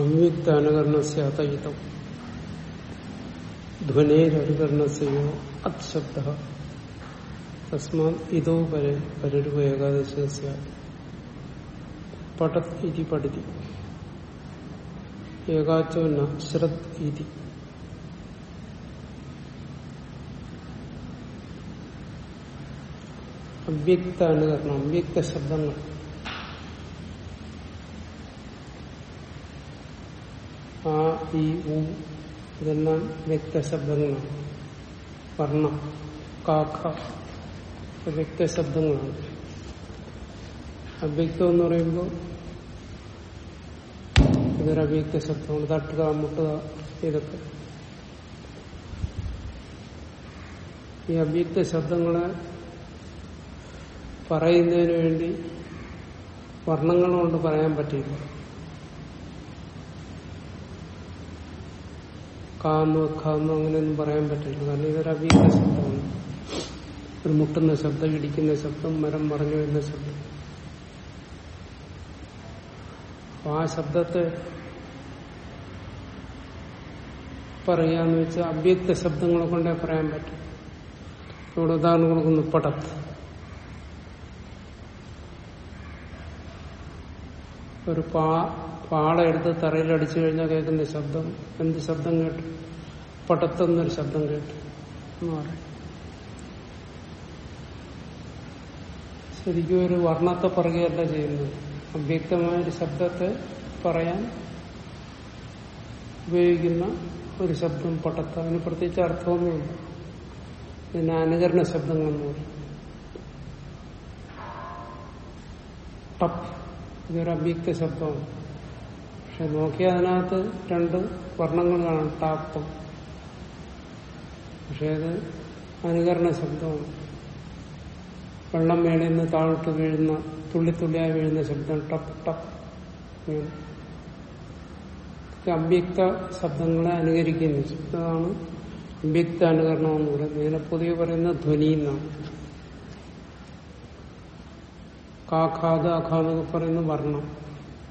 സംയുക്താനുകരണസ്യ അതയിതം ധ്വനേരനുകരണസ്യോ അത്ശബ്ദ. തസ്മാ ഇതോ പരെ പരരുവ ഏകാദശ പടത് ഇതി പഠിതി. ഏകാച്ചോ ന ശ്രദ് ഇതി. അവ്യക്ത അനുകരണം അവ്യക്ത ശബ്ദങ്ങൾ ആ ഈ ഉ ഇതെല്ലാം വ്യക്തശബ്ദങ്ങളാണ്. വർണ കാക്ക വ്യക്തശബ്ദങ്ങളാണ്. അവ്യക്തം എന്ന് പറയുമ്പോൾ ഇതൊരു അവ്യക്ത ശബ്ദമാണ് തട്ടുക മുട്ടുക ഇതൊക്കെ. ഈ അവ്യക്ത ശബ്ദങ്ങളെ പറയുന്നതിന് വേണ്ടി വർണങ്ങൾ കൊണ്ട് പറയാൻ പറ്റില്ല കാന്നു കാന്നു അങ്ങനെയൊന്നും പറയാൻ പറ്റില്ല. കാരണം ഇതൊരു അവീക ശബ്ദമാണ്. ഒരു മുട്ടുന്ന ശബ്ദം ഇടിക്കുന്ന ശബ്ദം മരം മറഞ്ഞു വരുന്ന ശബ്ദം. ആ ശബ്ദത്തെ പറയാന്ന് വെച്ചാൽ അവ്യക്ത ശബ്ദങ്ങളെ കൊണ്ടേ പറയാൻ പറ്റും. ഇവിടെ ഉദാഹരണം കൊടുക്കുന്നു പടത്ത് ഒരു പാ പാള എടുത്ത് തറയിലടിച്ചു കഴിഞ്ഞാൽ കേൾക്കുന്ന ശബ്ദം. എന്ത് ശബ്ദം കേട്ടു? പടത്തെന്നൊരു ശബ്ദം കേട്ടു. എന്ന് പറയും. ശരിക്കും ഒരു വർണത്തെ പറയുകയല്ല ചെയ്യുന്നത്. അവ്യക്തമായൊരു ശബ്ദത്തെ പറയാൻ ഉപയോഗിക്കുന്ന ഒരു ശബ്ദം പടത്ത് അതിന് പ്രത്യേകിച്ച് അർത്ഥമൊന്നുമില്ല ഇതിന് അനുകരണ ശബ്ദങ്ങളെന്ന് ടപ്പ്. ഇതൊരു അവ്യക്ത ശബ്ദമാണ്. നോക്കിയാൽ അതിനകത്ത് രണ്ട് വർണങ്ങൾ കാണാം ടാപ്പം പക്ഷെ അത് അനുകരണ ശബ്ദമാണ്. വെള്ളം മേളിൽ നിന്ന് താഴോട്ട് വീഴുന്ന തുള്ളി തുള്ളിയായി വീഴുന്ന ശബ്ദം ടപ്പ് ടപ്പ് അവ്യക്ത ശബ്ദങ്ങളെ അനുകരിക്കുന്ന. ശബ്ദമാണ് അവ്യക്ത അനുകരണം എന്ന് പറയുന്നത്. ഇതിനെ പൊതുവെ പറയുന്ന ധ്വനി എന്നാണ്. കാഖാദ അഖാദ് പറയുന്ന വർണം.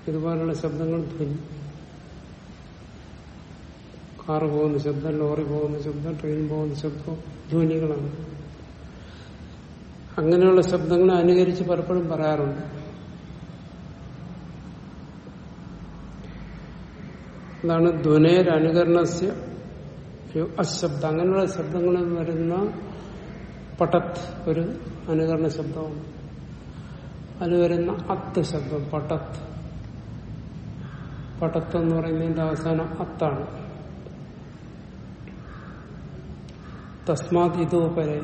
ഇതുപോലുള്ള ശബ്ദങ്ങൾ ധ്വനി. കാറ് പോകുന്ന ശബ്ദം ലോറി പോകുന്ന ശബ്ദം ട്രെയിൻ പോകുന്ന ശബ്ദം ധ്വനികളാണ്. അങ്ങനെയുള്ള ശബ്ദങ്ങളെ അനുകരിച്ച് പലപ്പോഴും പറയാറുണ്ട്. അതാണ് ധ്വനേരനുകരണസ്യ അശബ്ദം. അങ്ങനെയുള്ള ശബ്ദങ്ങളിൽ വരുന്ന പട്ടത്ത് ഒരു അനുകരണ ശബ്ദമാണ്. അതിൽ വരുന്ന അത്ത് ശബ്ദം പട്ടത്ത് പട്ടത്ത് എന്ന് പറയുന്നതിന്റെ അവസാനം അത്താണ്. തസ്മാത് ഇതോ പരെ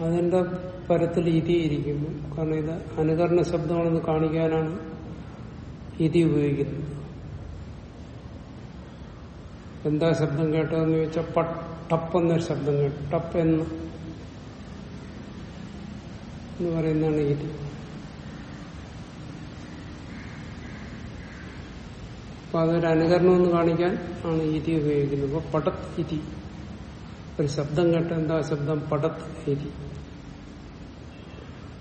അതിന്റെ പരത്തിൽ ഇതി ഇരിക്കുന്നു കാരണം ഇത് അനുകരണ ശബ്ദമാണെന്ന് കാണിക്കാനാണ് ഇതി ഉപയോഗിക്കുന്നത്. എന്താ ശബ്ദം കേട്ടതെന്ന് ചോദിച്ചാൽ ടപ്പ് എന്നൊരു ശബ്ദം കേട്ടു. ടപ്പ് എന്ന് പറയുന്നതാണ് ഇതി. അപ്പൊ അതൊരു അനുകരണം എന്ന് കാണിക്കാൻ ആണ് ഇതി ഉപയോഗിക്കുന്നത്. അപ്പൊ പടത് ഇതി ഒരു ശബ്ദം കേട്ട എന്താ ശബ്ദം? പടത് ഇതി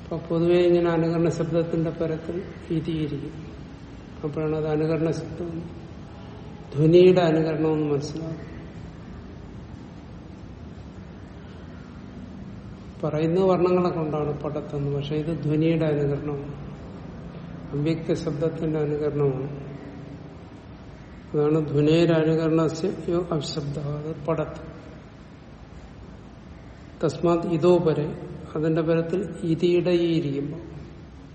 അപ്പൊ പൊതുവെ ഇങ്ങനെ അനുകരണ ശബ്ദത്തിന്റെ പരത്തിൽ ഇരിക്കും അപ്പോഴാണ് അത് അനുകരണ ശബ്ദം. ധ്വനിയുടെ അനുകരണമെന്ന് മനസ്സിലാവും. പറയുന്ന വർണങ്ങളെ കൊണ്ടാണ് പടത്തെന്ന്. പക്ഷെ ഇത് ധ്വനിയുടെ അനുകരണമാണ്. അവ്യക്ത ശബ്ദത്തിന്റെ അനുകരണമാണ്. അതാണ് ധ്വനേരനുകരണസ്യോ അത് പടത്ത്. തസ്മാത് ഇതോ പരെ അതിന്റെ പരത്തിൽ ഇതിയുടെ ഈ ഇരിക്കുമ്പോൾ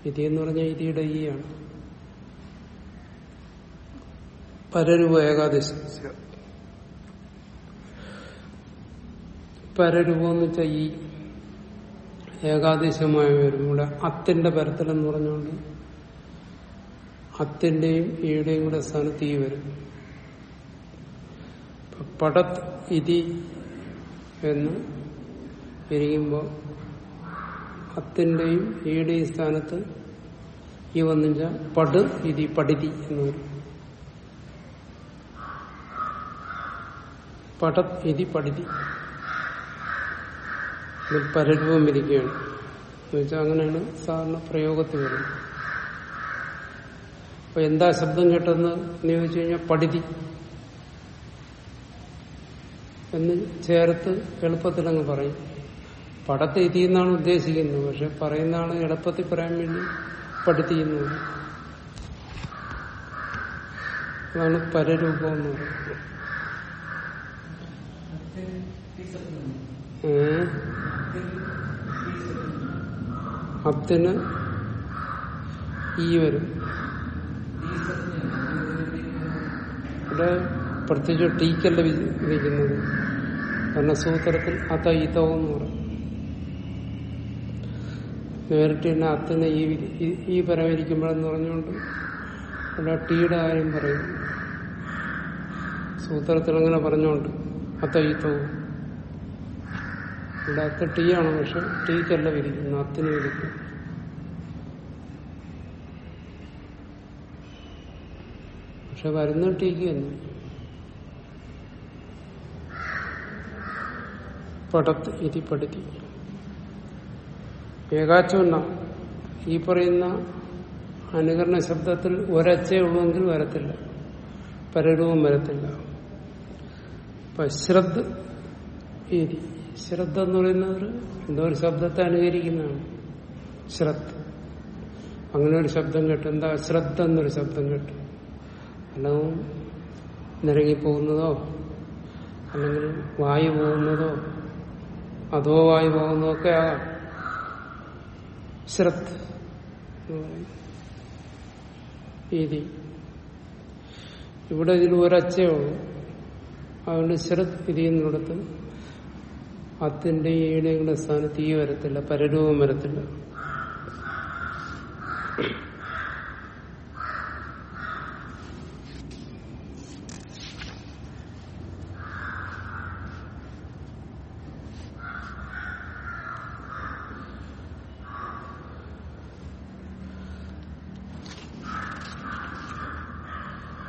ഇതി എന്ന് പറഞ്ഞാൽ ഇതിയുടെ ഈ ആണ് പരരൂപ ഏകാദശ. പരരൂപം എന്ന് വെച്ചാൽ ഈ ഏകാദേശമായി വരും ഇവിടെ അത്തിന്റെ പരത്തിലെന്ന് പറഞ്ഞുകൊണ്ട് അത്തിന്റെയും ഈയുടെയും കൂടെ സ്ഥാനത്ത് ഈ വരും പടത് ഇതി എന്ന് ഇരിക്കുമ്പോൾ അത്തിന്റെയും ഈയുടെയും സ്ഥാനത്ത് ഈ വന്നിച്ച പട് ഇതി പടിതി എന്ന് പറയും പടത് ഇതി പടിതി. പരരൂപം ഇരിക്കുകയാണ്. എന്നുവെച്ചാൽ അങ്ങനെയാണ് സാധാരണ പ്രയോഗത്തിൽ വരുന്നത്. അപ്പൊ എന്താ ശബ്ദം കേട്ടതെന്ന് ചോദിച്ചു കഴിഞ്ഞാൽ പടിതി. എന്ന് ചേർത്ത് എളുപ്പത്തിൽ അങ്ങ് പറയും. പടത്തെ ഇതിന്നാണ് ഉദ്ദേശിക്കുന്നത്. പക്ഷെ പറയുന്നതാണ് എളുപ്പത്തിൽ പറയാൻ വേണ്ടി പഠിപ്പിക്കുന്നത്. അതാണ് പരരൂപം? അത്തിന് ഈ വരും. ഇവിടെ പ്രത്യേകിച്ച് ടീക്കല്ല വിധി- വിധിക്കുന്നത് കാരണം സൂത്രത്തിൽ അത ഇതവും നേരിട്ട് തന്നെ അത്തിന് ഈ ഈ- പരമായിരിക്കുമ്പോഴെന്ന് പറഞ്ഞുകൊണ്ട് അല്ല ടീയുടെ കാര്യം പറയും. സൂത്രത്തിൽ അങ്ങനെ പറഞ്ഞുകൊണ്ട് അത്ത ഈത്തവും ഇവിടെ അത്ത ടീ ആണ് പക്ഷെ ടീക്കല്ല വിരിക്കുന്നു അത്തിന് വിരിക്കും പക്ഷെ വരുന്ന ടീക്ക് തന്നെ. പടത്ത് ഇതി പഠിത്തി ഏകാച്ചൊന്ന ഈ പറയുന്ന അനുകരണ ശബ്ദത്തിൽ ഒരച്ചേ ഉള്ളുവെങ്കിൽ വരത്തില്ല. പരരൂപം വരത്തില്ല. അപ്പൊ ശ്രദ്ധ ഇതി ശ്രദ്ധ എന്ന് പറയുന്നത് എന്തോ ഒരു ശബ്ദത്തെ അനുകരിക്കുന്നതാണ്. ശ്രദ്ധ. അങ്ങനെ ഒരു ശബ്ദം കേട്ടു എന്താ ശ്രദ്ധ എന്നൊരു ശബ്ദം കേട്ടു. അല്ലെങ്കിൽ നിരങ്ങിപ്പോകുന്നതോ അല്ലെങ്കിൽ വായു പോകുന്നതോ അതോ പോകുന്നതൊക്കെ ആകാം ശ്രദ്ധ രീതി. ഇവിടെ ഇതിൽ ഒരച്ചേ ഉള്ളൂ. അതുകൊണ്ട് ശ്രദ്ധ ഇരിക്കുന്നിടത്ത് അത്തിന്റെ ഈണയുടെ സ്ഥാനത്ത് ഈ വരത്തില്ല പരരൂപം വരത്തില്ല.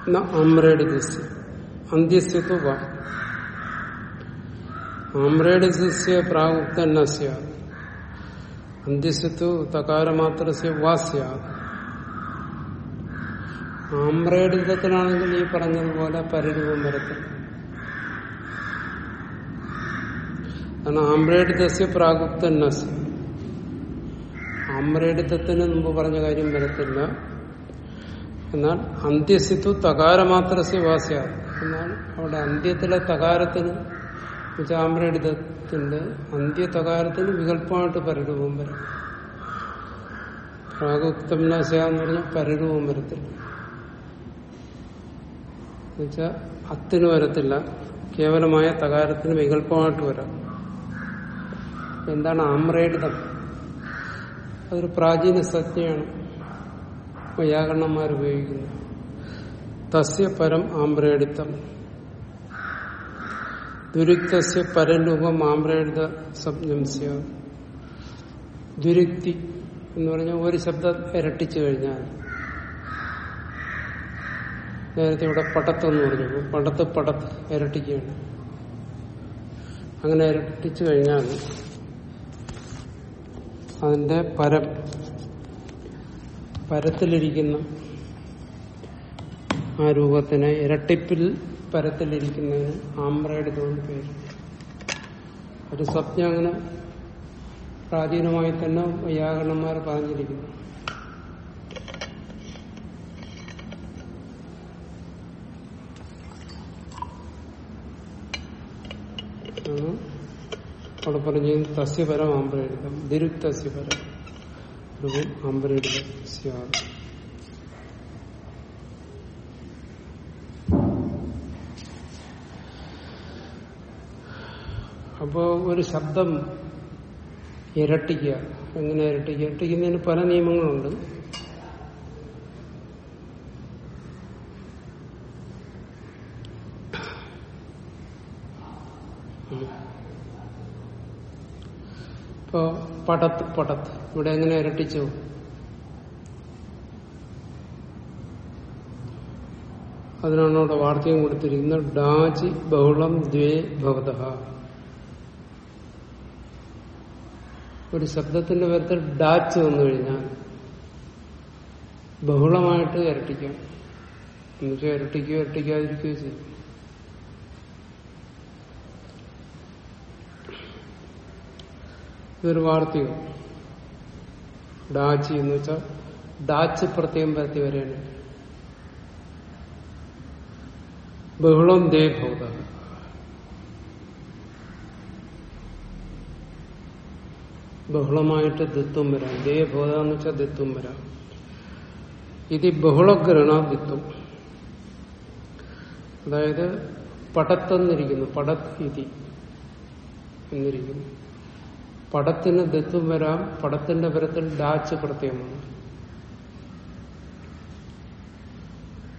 ആമ്രേഡിതസ്യ അന്ത്യസ്യത്വ വാ. ആമ്രേഡിതസ്യ പ്രാഗുക്തന്നസ്യ അന്ത്യസ്യത്വ തകാരമാത്രസ്യ വാസ്യ ആമ്രേഡിതത്തിലാണെങ്കിൽ ഈ പറഞ്ഞതുപോലെ പരരൂപം വരത്തില്ല. കാരണം ആമ്രേഡിതസ്യ പ്രാഗുക്തന്നസ്യ ആമ്രേഡിതത്തിന് മുമ്പ് പറഞ്ഞ കാര്യം വരത്തില്ല. എന്നാൽ അന്ത്യസിത്തു തകാരമാത്രസ്യ വാസ്യ. എന്നാൽ അവിടെ അന്ത്യത്തിലെ തകാരത്തിന് ചാമ്രടിതത്തിന്റെ അന്ത്യ തകാരത്തിന് വികല്പമായിട്ട് പരരൂപം വരും. പ്രാഗുക്തം നാശ എന്ന് പറഞ്ഞാൽ പരരൂപം വരത്തില്ല. എന്നുവെച്ചാൽ അത്തിന് വരത്തില്ല. കേവലമായ തകാരത്തിന് വികല്പമായിട്ട് വരാം. എന്താണ് ആമ്രേഡിതം അതൊരു പ്രാചീന സത്യമാണ് വൈയാകരണന്മാർ ഉപയോഗിക്കുന്നു. തസ്യ പരം ആമ്രേഡിത്തം ദുരിക്തസ്യ പരരൂപം ആമ്രേഡിത സംജംസ്യ ദുരിക്തി എന്ന് പറഞ്ഞാൽ ഒരു ശബ്ദം ഇരട്ടിച്ചു കഴിഞ്ഞാൽ. നേരത്തെ ഇവിടെ പടത്തെന്ന് പറഞ്ഞു. പടത്ത് പടത്ത് ഇരട്ടിക്കുകയാണ്. അങ്ങനെ ഇരട്ടിച്ചു കഴിഞ്ഞാൽ അതിന്റെ പരം പരത്തിലിരിക്കുന്ന ആ രൂപത്തിന് ഇരട്ടിപ്പിൽ പരത്തിലിരിക്കുന്നതിന് ആമ്രയെടുത്തുകൊണ്ട് പേര്. ഒരു സ്വപ്നം അങ്ങനെ പ്രാചീനമായി തന്നെ വൈയാകരണന്മാർ പറഞ്ഞിരിക്കുന്നു. അവിടെ പറഞ്ഞ് തസ്യപരം ആമ്പ്രയെടുക്കാം ദിരുക്തസ്യപരം ആമ്പ്രയെടുക്കാം സ്യാദ് അപ്പോ ഒരു ശബ്ദം ഇരട്ടിക്കുക. എങ്ങനെ ഇരട്ടിക്കുക? ഇരട്ടിക്കുന്നതിന് പല നിയമങ്ങളുണ്ട്. ഇപ്പോ പടത്ത് ഇവിടെ എങ്ങനെ ഇരട്ടിച്ചു? അതിനാണ് അവിടെ വാർത്തകം കൊടുത്തിരിക്കുന്നത്. ഡാജി ബഹുളം ദ്വേ ഭവത ഒരു ശബ്ദത്തിന്റെ പേരത്തിൽ ഡാച്ച് വന്നു കഴിഞ്ഞാൽ ബഹുളമായിട്ട് ഇരട്ടിക്കാം. എന്നുവെച്ചാൽ ഇരട്ടിക്കുകയോ ഇരട്ടിക്കാതിരിക്കുകയോ ചെയ്യും. ഇതൊരു വാർത്തകം ഡാച്ചി എന്ന് വെച്ചാൽ ഡാച്ച് പ്രത്യേകം പരത്തി വരെയാണ്. ബഹുളം ദേ ഭൂത. ബഹുളമായിട്ട് ദിത്വം വരാം. ദേ ഭൂത എന്ന് വെച്ചാൽ ദിത്വം വരാം. ഇത് ബഹുളഗ്രഹണ ദിത്വം. അതായത് പടത്തെന്നിരിക്കുന്നു പടത് ഇതി എന്നിരിക്കുന്നു. പടത്തിന് ദത്വം വരാം പടത്തിന്റെ പരത്തിൽ ഡാച്ച് പ്രത്യേകമാണ്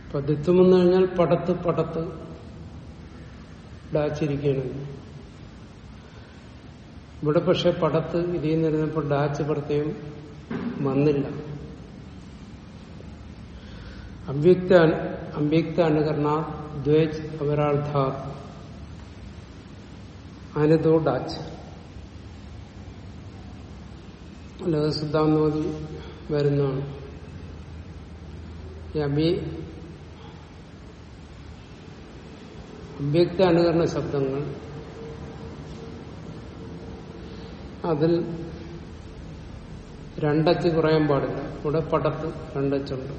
ഇപ്പൊ ദത്വം എന്ന് കഴിഞ്ഞാൽ പടത്ത് പടത്ത് ഡാച്ചിരിക്കുകയാണ്. ഇവിടെ പക്ഷെ പടത്ത് ഇതിൽ നിന്നിരുന്നപ്പോൾ ഡാച്ച് പ്രത്യേകം വന്നില്ല. അവ്യക്ത അവ്യക്ത അനുകരണ ദ്വേജ് അപരാർത്ഥ അനുദോ ഡാച്ച്. ലഹസിദ്ധാന്തോതി വരുന്നതാണ്. അഭ്യക്ത അനുകരണ ശബ്ദങ്ങൾ. അതിൽ രണ്ടച്ച് കുറയാൻ പാടില്ല. ഇവിടെ പടത്ത് രണ്ടച്ചുണ്ട്.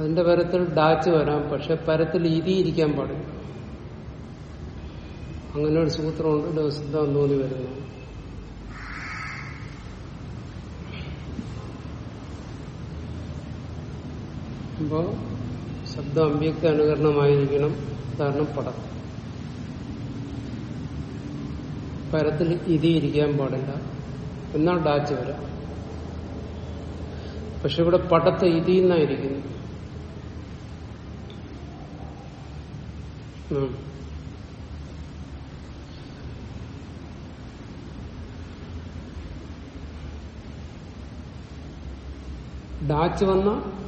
അതിന്റെ പരത്തിൽ ഡാച്ച് വരാം പക്ഷെ പരത്തിൽ ഇരി ഇരിക്കാൻ പാടില്ല. അങ്ങനെ ഒരു സൂത്രമുണ്ട് ലഹസിദ്ധാന്തോതി വരുന്നത് അപ്പോ ശബ്ദ അവ്യക്ത അനുകരണമായിരിക്കണം. കാരണം പടം. പരത്തിൽ ഇതി ഇരിക്കാൻ പാടില്ല. എന്നാൽ ഡാച്ച് വരാം. പക്ഷെ ഇവിടെ പടത്ത് ഇതി എന്നായിരിക്കുന്നു. ഡാച്ച് വന്ന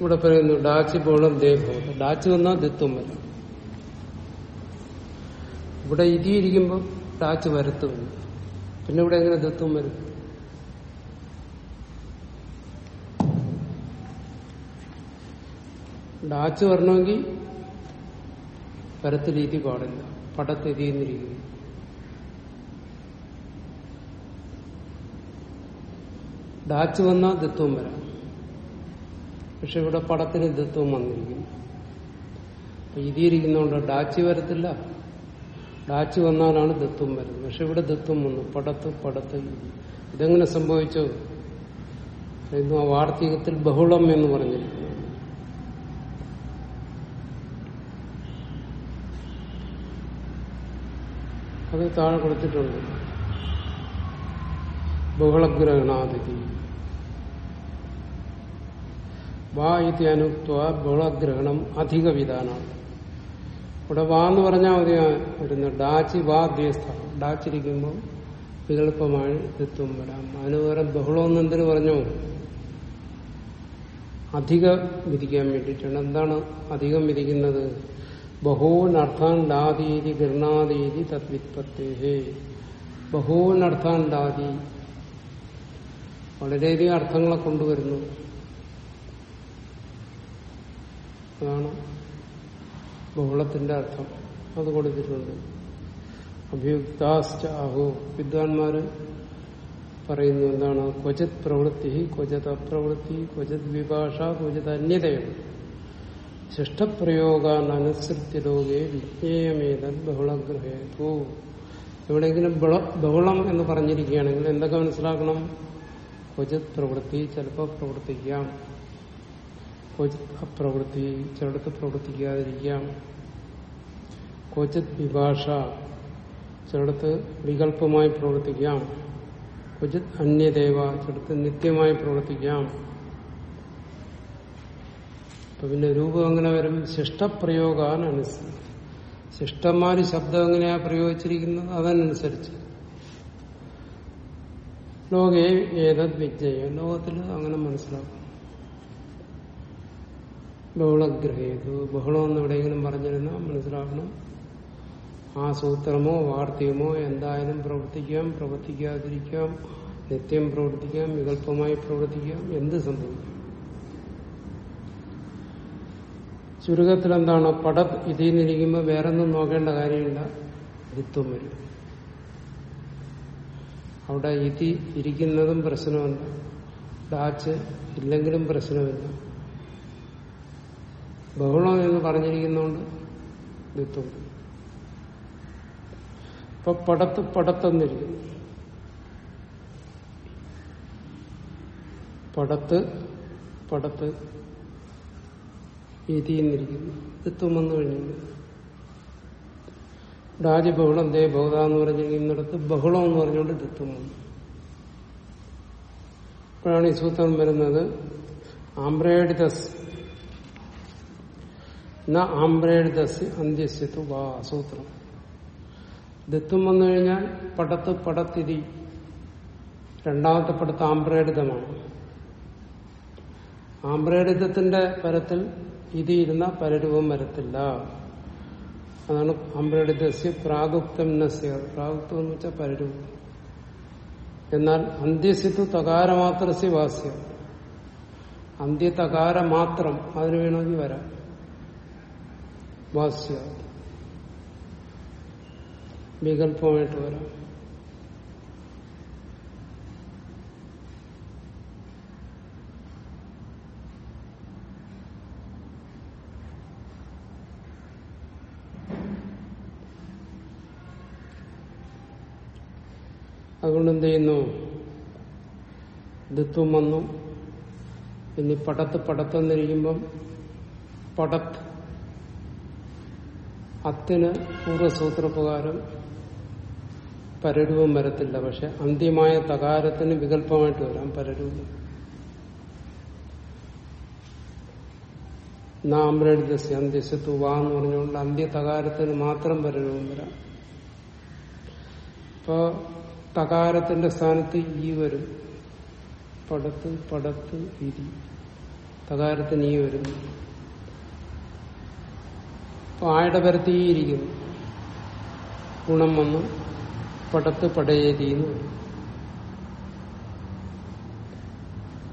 ഇവിടെ പറയുന്നു ഡാച്ച് ബോളം ദേഹം ഡാച്ച് വന്നാൽ ദിത്വം വരും. ഇവിടെ ഇരിക്കുമ്പോൾ ഡാച്ച് വരുത്തുന്നു പിന്നെ ഇവിടെ എങ്ങനെ ദത്വം വരും? ഡാച്ച് വരണമെങ്കിൽ വരത്ത് രീതി പാടില്ല. പടത്ത് എതിയുന്നിരിക്കുന്നു ഡാച്ച് വന്നാൽ ദത്വം വരാം. പക്ഷെ ഇവിടെ പടത്തിന് ദത്വം വന്നിരിക്കുന്നു അപ്പൊ ഡാച്ചി ഡാച്ച് വരത്തില്ല. ഡാച്ചി വന്നാലാണ് ദത്വം വരുന്നത്. പക്ഷെ ഇവിടെ ദത്വം വന്നു. പടത്ത് പടത്ത്. ഇതെങ്ങനെ സംഭവിച്ചു? ആ വാർത്തകത്തിൽ ബഹുളം എന്ന് പറഞ്ഞിരിക്കുന്നു. അത് താഴെ കൊടുത്തിട്ടുണ്ട്. ബഹുളഗ്രഹണാതിഥി. വാ ഇതി അനുക്ത ബുളഗ്രഹണം അധിക വിധാനമാണ് ഇവിടെ വാ എന്ന് പറഞ്ഞാൽ മതി വരുന്ന ഡാച്ചി വാ ദ്വേസ്ഥ ഡാച്ചിരിക്കുമ്പോൾ വികല്പമായി എത്തും വരാം. അതിന് പകരം ബഹുളം എന്തിനു പറഞ്ഞു? അധിക വിധിക്കാൻ വേണ്ടിയിട്ടാണ്. എന്താണ് അധികം വിധിക്കുന്നത്? ബഹൂനർത്ഥാൻ ഡാതീതി ഗൃണാതീതി തദ്വിത്പത്തേഹേ. ബഹൂനർത്ഥാൻ ഡാതി വളരെയധികം അർത്ഥങ്ങളെ കൊണ്ടുവരുന്നു. അതാണ് ബഹുളത്തിന്റെ അർത്ഥം. അത് കൊടുത്തിട്ടുണ്ട്. അഭിയുക്താശ്ച അഹോ. വിദ്വാൻമാര് പറയുന്നു എന്താണ്? ക്വചിത് പ്രവൃത്തി ക്വചിത് അപ്രവൃത്തി ക്വചിത് വിഭാഷ ക്വചിത് അന്യതയാണ് ശിഷ്ടപ്രയോഗാൻ അനുസൃത്യ ലോകെ വിജ്ഞേയമേതൻ ബഹുളഗ്രഹേതു. എവിടെയെങ്കിലും ബഹുള- എന്ന് പറഞ്ഞിരിക്കുകയാണെങ്കിൽ എന്തൊക്കെ മനസ്സിലാക്കണം? ക്വചിത് പ്രവൃത്തി ചിലപ്പോൾ പ്രവർത്തിക്കാം. അപ്രവൃത്തി ചിലടത്ത് പ്രവർത്തിക്കാതിരിക്കാം. ക്വചിത് വിഭാഷ ചിലടത്ത് വികല്പമായി പ്രവർത്തിക്കാം. ക്വചിത് അന്യദേവ ചിലടത്ത് നിത്യമായി പ്രവർത്തിക്കാം. അപ്പൊ പിന്നെ രൂപം എങ്ങനെ വരും? ശിഷ്ടപ്രയോഗാനുസരിച്ച് അനുസരിച്ച് ശബ്ദം എങ്ങനെയാ പ്രയോഗിച്ചിരിക്കുന്നത്? അതനുസരിച്ച്. ലോകേ ഏതത് വിജയം ലോകത്തിൽ അങ്ങനെ മനസ്സിലാക്കും. ബഹുളഗ്രഹേതു. ബഹുളം എന്ന് എവിടെയെങ്കിലും പറഞ്ഞിരുന്നാൽ മനസ്സിലാക്കണം ആ സൂത്രമോ വാർത്തയമോ എന്തായാലും പ്രവർത്തിക്കാം പ്രവർത്തിക്കാതിരിക്കാം നിത്യം പ്രവർത്തിക്കാം വികല്പമായി പ്രവർത്തിക്കാം എന്ത് സംഭവിക്കാം? ചുരുക്കത്തിൽ എന്താണ് പട ഇതിൽ നിന്നിരിക്കുമ്പോൾ വേറെ ഒന്നും നോക്കേണ്ട കാര്യമില്ല. ഋത്വം വരും. അവിടെ ഇതി ഇരിക്കുന്നതും പ്രശ്നമല്ല ഡാച്ച് ഇല്ലെങ്കിലും പ്രശ്നമില്ല. ബഹുളം എന്ന് പറഞ്ഞിരിക്കുന്നതുകൊണ്ട് നിത്വം ഇപ്പൊ പടത്ത് പടത്തെന്നിരിക്കുന്നു. പടത്ത് പടത്ത് ഇതിന്നിരിക്കുന്നു നിത്വം വന്നു കഴിഞ്ഞു രാജബഹുളം ദേ ബഹുത എന്ന് പറഞ്ഞിരിക്കുന്നിടത്ത് ബഹുളം എന്ന് പറഞ്ഞുകൊണ്ട് ഋത്വം വന്നു. അപ്പോഴാണ് ഈ സൂത്രം വരുന്നത്. ആംബ്രേഡിതസ് ന ആംബ്രേഡിതസ് അന്ത്യസ്യത്തു വാ സൂത്രം. ദത്വം വന്നു കഴിഞ്ഞാൽ പടത്ത് പടത്തിരി. രണ്ടാമത്തെ പടത്ത് ആംബ്രേഡിതമാണ് ആംബ്രേഡിതത്തിന്റെ പരത്തിൽ ഇതി ഇരുന്ന പരരൂപം വരത്തില്ല. അതാണ് ആംബ്രേഡിതസ്യ പ്രാഗുപ്തം നസ്യ. പ്രാഗുപ്തം എന്ന് വെച്ചാൽ പരരൂപം. എന്നാൽ അന്ത്യസിത്തു തകാരമാത്രസ്യ വാസ്യം. അന്ത്യ തകാര മാത്രം അതിന് വേണമെങ്കിൽ വരാം. വാസ്യ വികല്പമായിട്ട് വരാം. അതുകൊണ്ട് എന്ത് ചെയ്യുന്നു? ദിത്വം വന്നു. ഇനി പടത്ത് പടത്തെന്നിരിക്കുമ്പം പടത്ത് അത്തിന് പൂർവസൂത്രപ്രകാരം പരരൂപം വരത്തില്ല. പക്ഷെ അന്ത്യമായ തകാരത്തിന് വികല്പമായിട്ട് വരാം പരരൂപം. നാമ്രഴുതസ്യ അന്ത്യസ്യത്തു വാ എന്ന് പറഞ്ഞുകൊണ്ട് അന്ത്യ തകാരത്തിന് മാത്രം പരരൂപം വരാം. ഇപ്പോ തകാരത്തിന്റെ സ്ഥാനത്ത് ഈ വരും. പടത്ത് പടത്ത് ഇരി. തകാരത്തിന് ഈ വരുന്നു. അപ്പൊ ആയുടെ പരത്തിയിരിക്കുന്നു. ഗുണം വന്നു. പടത്ത് പടയേരിയുന്നു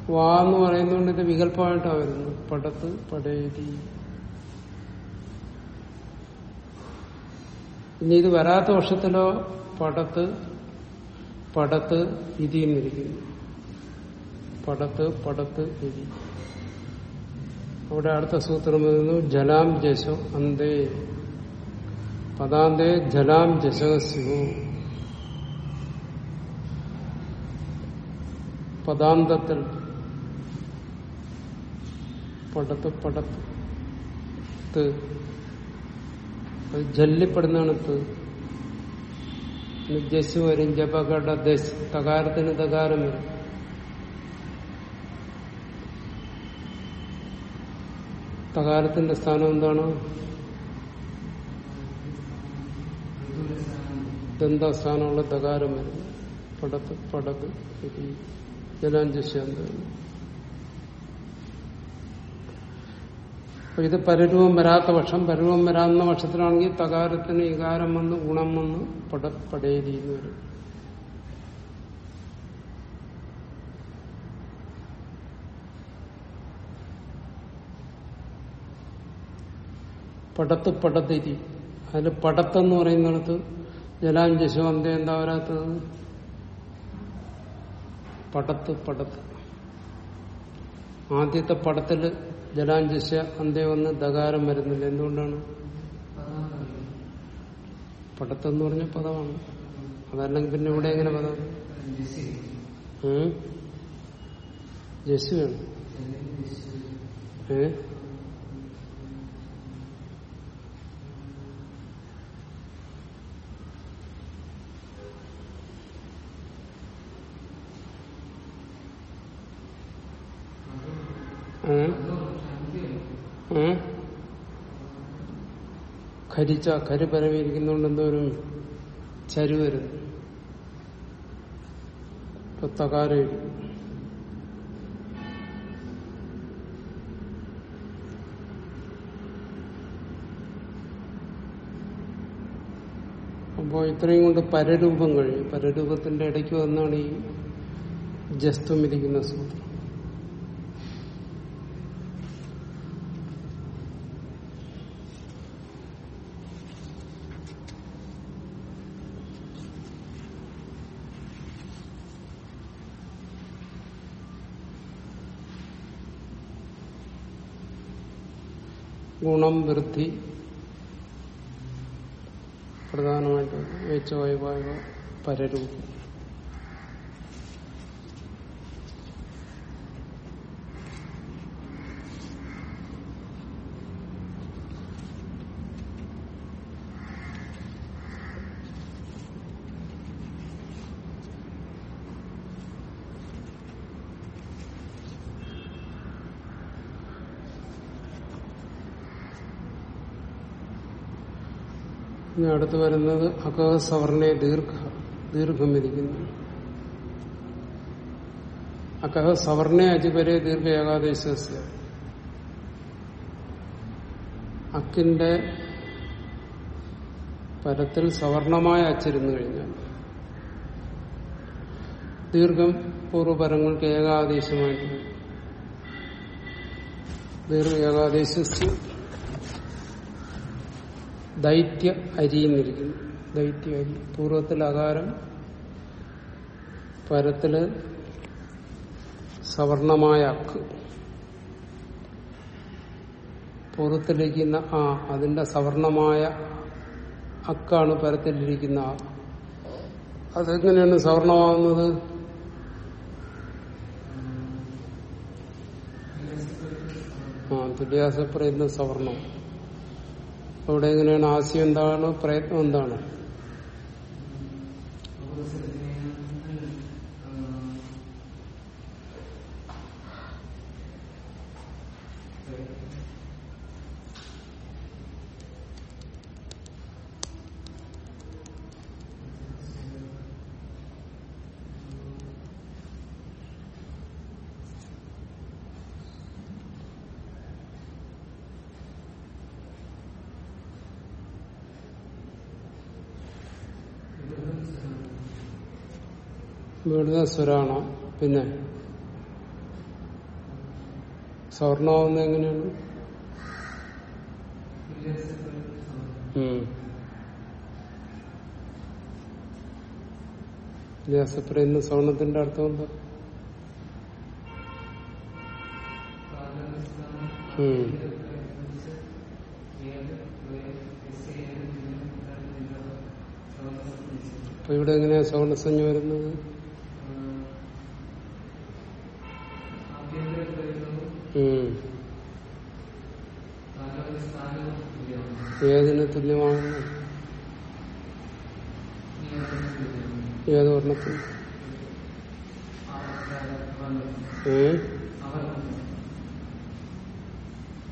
വാ എന്ന് പറയുന്നതുകൊണ്ട് ഇത് വികല്പമായിട്ടാണ് വരുന്നത്. പടത്ത് പടയേരി ഇനി ഇത് വരാത്ത വർഷത്തിലോ പടത്ത് പടത്ത് ഇതിന്നിരിക്കുന്നു പടത്ത് പടത്ത് ഇതി അവിടെ അടുത്ത സൂത്രം വരുന്നു ജലാം ജശോ അന്തേ. പദാന്തേ ജലാം ജശസ്യു പദാന്തത്തിൽ. പടത്ത് പടത്ത്. അത് ജല്ലിപ്പെടുന്നതാണ് ജസ് വരും ജപകട ദസ് തകാരത്തിന് തകാരം വരും തകാരത്തിന്റെ സ്ഥാനം എന്താണ്? ദന്താസ്ഥാനമുള്ള തകാരം വരുന്നു പടത്ത് പടത് ജലാഞ്ജസ്യന്ത അപ്പൊ ഇത് പരരൂപം വരാത്ത പക്ഷം പരരൂപം വരാവുന്ന പക്ഷത്തിലാണെങ്കിൽ തകാരത്തിന് വികാരം വന്ന് ഗുണം വന്ന് പട പടേരിന്ന് വരും. പടത്ത് പടത്തിരി അതിൽ പടത്തെന്ന് പറയുന്നിടത്ത് ജലാം ജശവന്ത എന്താ വരാത്തത്? പടത്ത് പടത്ത്. ആദ്യത്തെ പടത്തിൽ ജലാഞ്ജശ അന്ത്യം വന്ന് ദകാരം വരുന്നില്ല. എന്തുകൊണ്ടാണ്? പടത്തെന്ന് പറഞ്ഞ പദമാണ്. അതല്ലെങ്കിൽ പിന്നെ ഇവിടെ എങ്ങനെ പദം? ജസ് വേണം. ഏ? ഏ? ഖരിച്ച ഖരി പരമിരിക്കുന്നോണ്ട് എന്തോരും ചരു വരുന്നു തകാരം ഇരിക്കും. ഇത്രയും കൊണ്ട് പരരൂപം കഴിയും. പരരൂപത്തിന്റെ ഇടയ്ക്ക് വന്നാണ് ഈ ജസ്തുമിരിക്കുന്ന സൂത്രം. ഗുണം വൃദ്ധി പ്രധാനമായിട്ട് വെച്ച് വൈവാഹിക പരരൂപം. അടുത്ത് വരുന്നത് അക സവർണെ ദീർഘ ദീർഘം ഇരിക്കുന്നു അകഹ സവർണെ അജിപരെ ദീർഘ ഏകാദേശ അക്കിന്റെ പരത്തിൽ സവർണമായ അച്ചിരുന്നു കഴിഞ്ഞാൽ ദീർഘം പൂർവപരങ്ങൾക്ക് ഏകാദേശമായിട്ട് ദീർഘ ഏകാദേശ ദൈത്യ അരി എന്നിരിക്കുന്നു ദൈത്യ അരി പൂർവത്തിൽ അകാരം പരത്തിൽ സവർണമായ അക്ക്. പൂർവത്തിലിരിക്കുന്ന ആ അതിന്റെ സവർണമായ അക്കാണ് പരത്തിലിരിക്കുന്ന ആ. അതെങ്ങനെയാണ് സവർണമാകുന്നത്? ആ തുല്യാസ പറയുന്ന സവർണം. അവിടെ എങ്ങനെയാണ് ആശയം എന്താണ് പ്രയത്നം എന്താണ്? ഇവിടുത്തെ സ്വരാണ? പിന്നെ. സ്വർണമാവുന്ന എങ്ങനെയാണ്. വ്യാസപ്രയുന്ന സ്വർണത്തിന്റെ അർത്ഥം എന്താ? ഇവിടെ എങ്ങനെയാ സവർണസഞ്ജ വരുന്നത്? ഏതിന് തുല്യമാണെന്ന്? ഏത് വർണത്തിന്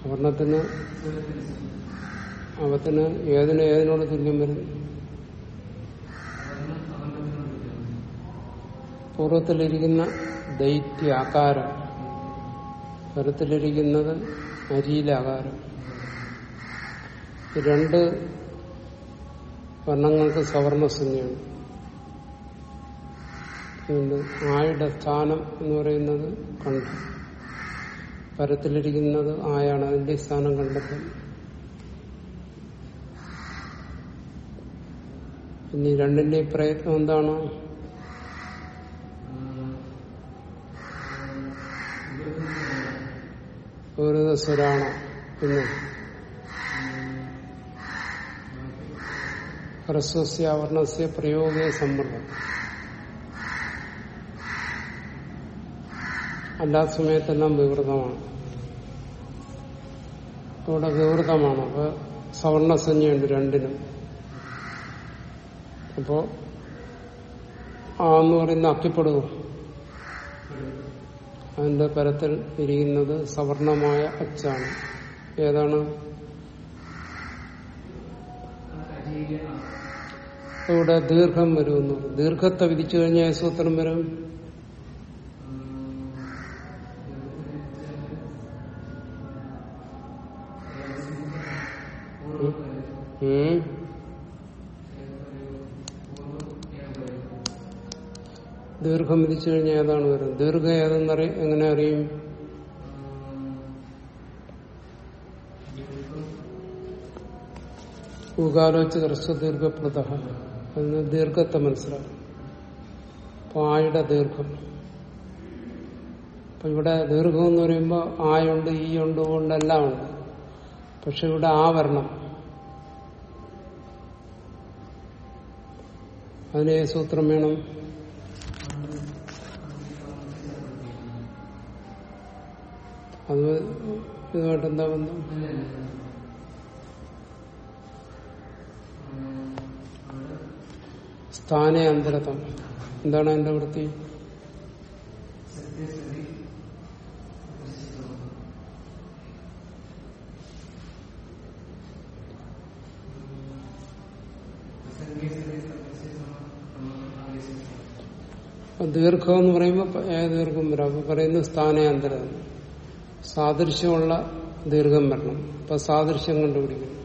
അവർണത്തിന് അവത്തിന് ഏതിന് ഏതിനോട് തുല്യം വരുന്നു? പൂർവത്തിലിരിക്കുന്ന ദൈത്യ ആകാരം പരത്തിലിരിക്കുന്നത് അരിയിലെ ആകാരം രണ്ട് വർണങ്ങൾക്ക് സവർണസഞ്ജയാണ് ആയുടെ സ്ഥാനം എന്ന് പറയുന്നത് കണ്ടു. പരത്തിലിരിക്കുന്നത് ആയാണ് അതിന്റെ സ്ഥാനം കണ്ടെത്തുന്നത് ഇനി രണ്ടിന്റെ പ്രയത്നം എന്താണ്? ഒരു പിന്നെ ഹ്രസ്വസ്യ അവർണസ്യ പ്രയോഗേ സമ്മർദ്ദം. അല്ലാത്ത സമയത്തെല്ലാം വിവൃതമാണ്. ഇവിടെ വിവൃതമാണ്. അപ്പൊ സവർണസഞ്ജയുണ്ട് രണ്ടിനും. അപ്പോ ആ എന്ന് പറയുന്ന അക്കിപ്പെടുക അതിന്റെ പരത്തിൽ ഇരിക്കുന്നത് സവർണമായ അച്ചാണ് ഏതാണ് ഇവിടെ ദീർഘം വരുമെന്ന്. ദീർഘത്തെ വിധിച്ചു കഴിഞ്ഞാൽ സൂത്രം വരും ഉം. ദീർഘം വിധിച്ചു കഴിഞ്ഞാൽ ഏതാണ് വരുന്നത്? ദീർഘം ഏതെന്നറിയ എങ്ങനെ അറിയും? ഉകാലോച്ച് ഹ്രസ്വ ദീർഘപ്രത അതിന് ദീർഘത്തെ മനസ്സിലാക്കും അപ്പൊ ആയുടെ ദീർഘം. അപ്പൊ ഇവിടെ ദീർഘം എന്ന് പറയുമ്പോൾ ആയുണ്ട് ഈ ഉണ്ട് ഉണ്ട് എല്ലാം ഉണ്ട്. പക്ഷെ ഇവിടെ ആ വരണം അതിന് സൂത്രം വേണം? അത് ഇതുമായിട്ട് എന്താ ബന്ധം സ്ഥാനേ അന്തരത്വം. എന്താണ് എന്റെ വൃത്തി? ദീർഘം എന്ന് പറയുമ്പോൾ ഏത് ദീർഘം വരാം. അപ്പൊ പറയുന്നത് സ്ഥാനാന്തരം സാദൃശ്യമുള്ള ദീർഘം വരണം. അപ്പൊ സാദൃശ്യം കണ്ടുപിടിക്കണം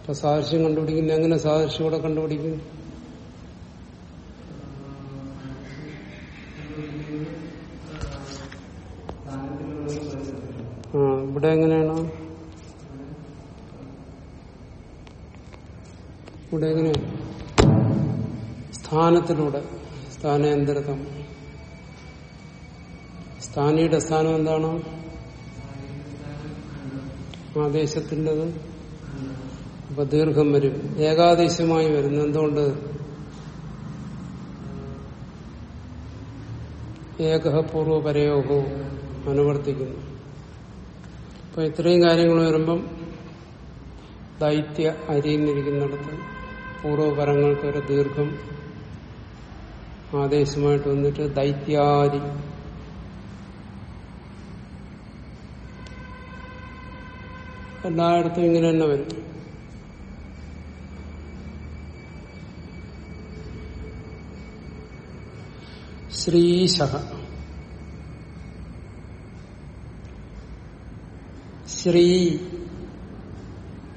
അപ്പൊ സാദൃശ്യം കണ്ടുപിടിക്കുന്ന എങ്ങനെ സാദൃശ്യം കൂടെ കണ്ടുപിടിക്കും? ആ ഇവിടെ എങ്ങനെയാണ്? ഇവിടെ എങ്ങനെയാണ് സ്ഥാനത്തിലൂടെ. സ്ഥാനാന്തരതം സ്ഥാനിയുടെ സ്ഥാനം എന്താണ്? ആദേശത്തിന്റെത്. അപ്പൊ ദീർഘം വരും. ഏകാദേശമായി വരുന്നു. എന്തുകൊണ്ട്? ഏകപൂർവ പരയോഗവും അനുവർത്തിക്കുന്നു. അപ്പൊ ഇത്രയും കാര്യങ്ങൾ വരുമ്പം ദൈത്യ അരിയുന്നിരിക്കുന്നിടത്ത് പൂർവപരങ്ങൾക്ക് ഒരു ദീർഘം ആദേശമായിട്ട് വന്നിട്ട് ദൈത്യാദി എല്ലായിടത്തും ഇങ്ങനെ തന്നെ വരും. ശ്രീശ ശ്രീ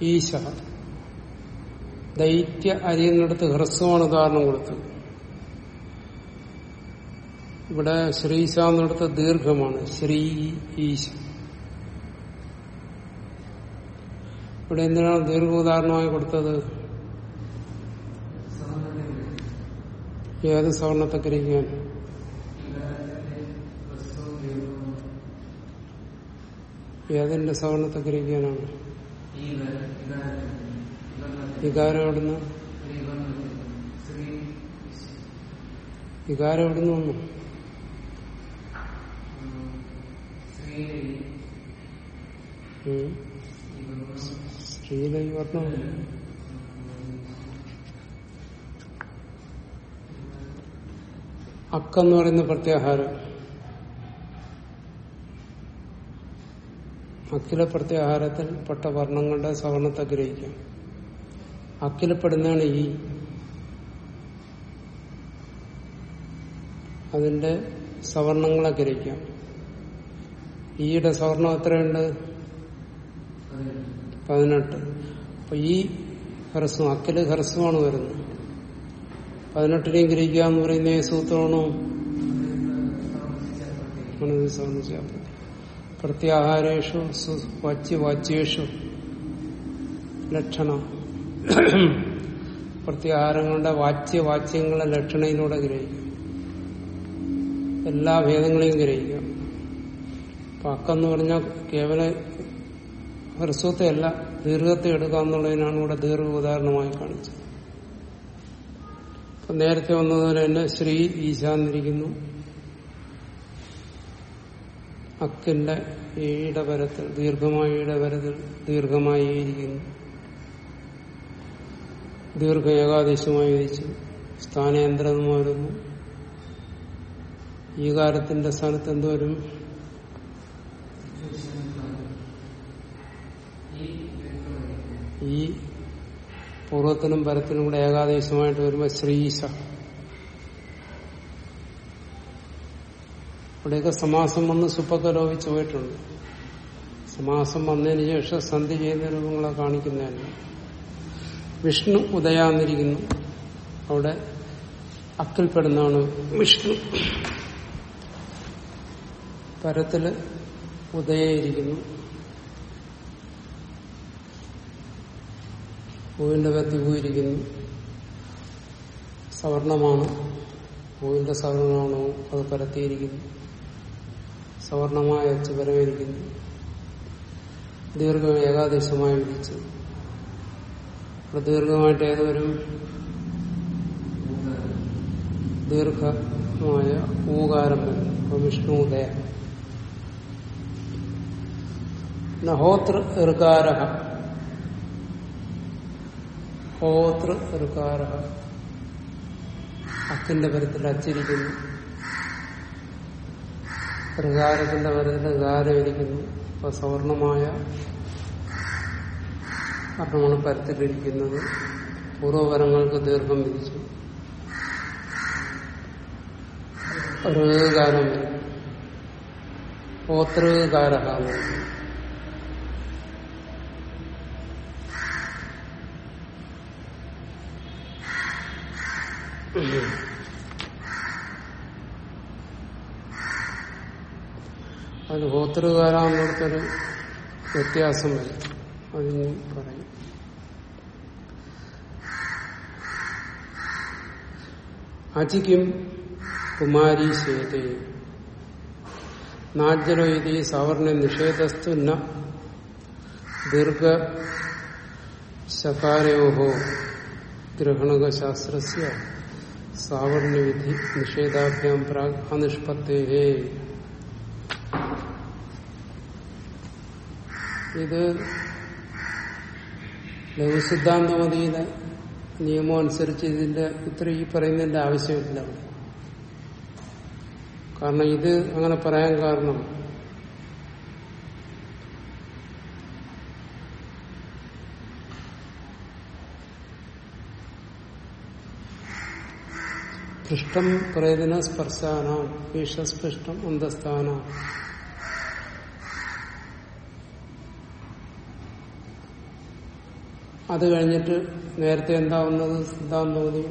ഈശ ദൈത്യ അരിയുന്നിടത്ത് ഹ്രസ്വമാണ് ഉദാഹരണം കൊടുത്തത്. ഇവിടെ ശ്രീശ എന്നിടത്ത് ദീർഘമാണ്. ശ്രീ ഈശ. ഇവിടെ എന്തിനാണ് ദീർഘ ഉദാഹരണമായി കൊടുത്തത്? ഏത് സവർണത്തെ ഗ്രഹിക്കാൻ ഏതിന്റെ സവർണത്തെ ഗ്രഹിക്കാനാണ് വികാരം എവിടുന്ന്? വികാരം എവിടുന്ന് വന്നു? ഉം. ഈ വർണം അക്കെന്ന് പറയുന്ന പ്രത്യാഹാരം. അഖില പ്രത്യാഹാരത്തിൽ പെട്ട വർണങ്ങളുടെ സവർണത്തെ ഗ്രഹിക്കാം. അക്കിലപ്പെടുന്നതാണ് ഈ. അതിന്റെ സവർണങ്ങളെ ഗ്രഹിക്കാം. ഈയുടെ സവർണം എത്രയുണ്ട്? പതിനെട്ട്. അപ്പൊ ഈ ഹ്രസ്വം അക്കൽ ഹ്രസ്വമാണ് വരുന്നത്. പതിനെട്ടിനെയും ഗ്രഹിക്കുക എന്ന് പറയുന്ന ഏ സൂത്രമാണോ? പ്രത്യാഹാരേഷു വാച്യവാച്യേഷു ലക്ഷണം. പ്രത്യാഹാരങ്ങളുടെ വാച്യവാച്യങ്ങളെ ലക്ഷണയിലൂടെ ഗ്രഹിക്കും എല്ലാ ഭേദങ്ങളെയും ഗ്രഹിക്കാം അപ്പൊ അക്കെന്ന് പറഞ്ഞാൽ കേവല ഹ്രസ്വത്തെ അല്ല ദീർഘത്തെ എടുക്കുക എന്നുള്ളതിനാണ് ഇവിടെ ദീർഘ ഉദാഹരണമായി കാണിച്ചത്. അപ്പൊ നേരത്തെ വന്നതുപോലെ തന്നെ ശ്രീ ഈശാന്നിരിക്കുന്നു. അക്കിന്റെ ഈയുടെ പരത്തിൽ ദീർഘമായ ഈയുടെ പരത്തിൽ ദീർഘമായി ഇരിക്കുന്നു. ദീർഘ ഏകാദേശമായി വിധിച്ചു വരുന്നു ഈ കാലത്തിന്റെ സ്ഥാനത്ത് എന്തുവരും ഈ പൂർവത്തിനും പരത്തിനും കൂടെ ഏകാദേശമായിട്ട് വരുമ്പോൾ ശ്രീശ. ഇവിടെയൊക്കെ സമാസം വന്ന് സുപ്പൊക്കെ ലോപിച്ചു പോയിട്ടുണ്ട്. സമാസം വന്നതിന് ശേഷം സന്ധി ചെയ്യുന്ന രൂപങ്ങളെ കാണിക്കുന്നതല്ല വിഷ്ണു ഉദയാന്നിരിക്കുന്നു. അവിടെ അക്കിൽപ്പെടുന്നതാണ് വിഷ്ണു. പരത്തിൽ ഉദയിരിക്കുന്നു പൂവിന്റെ കത്തി പൂയിരിക്കുന്നു. സവർണമാണ്. പൂവിന്റെ സവർണമാണോ അത് പരത്തിയിരിക്കുന്നു. സവർണമായ അച്ച് പരമിരിക്കുന്നു ദീർഘം ഏകാദേശമായി വിളിച്ചു. പ്രദീർഘമായിട്ട് ദീർഘമായിട്ട് ഏതൊരു ദീർഘമായ ഊകാരം വരും. അപ്പൊ വിഷ്ണു ഉദയ. ഹോത്ര ഋകാര ഹോതൃ ഋകാര അക്കിന്റെ പരത്തിൽ അച്ചിരിക്കുന്നു. ഋകാരത്തിന്റെ പരത്തിൽ ഋകാരം ഇരിക്കുന്നു അപ്പൊ സവർണമായ വർണമാണ് പരത്തിലിരിക്കുന്നത് പൂർവപരങ്ങൾക്ക് ദീർഘം വിധിച്ചു. ഋകാരം വരും അതിന് അത് ഹോതൃകാരാന്നിടത്തൊരു വ്യത്യാസം വരും. അതിന് പറയും. അജിക്കും കുമാരി ശ്വേതേ. നാജ്ജലോ ഇതി സവർണ നിഷേധസ്തു ന ദീർഘ ശകാരയോഹോ ഗ്രഹണകശാസ്ത്രസ്യ. സാവർണ്യവിധി നിഷേധാഭ്യാം പ്രാഗ് അനിഷ്പത്തി. ഇത് ലഘുസിദ്ധാന്തമതിയിലെ നിയമം അനുസരിച്ച് ഇതിന്റെ ഇത്ര ഈ പറയുന്നതിന്റെ ആവശ്യമില്ല. കാരണം ഇത് അങ്ങനെ പറയാൻ കാരണം പൃഷ്ടം പ്രേതന സ്പർശാന. ഈഷസ്പൃഷ്ടം അന്തസ്ഥാന. അത് കഴിഞ്ഞിട്ട് നേരത്തെ എന്താവുന്നത്? സിദ്ധാന്തോതി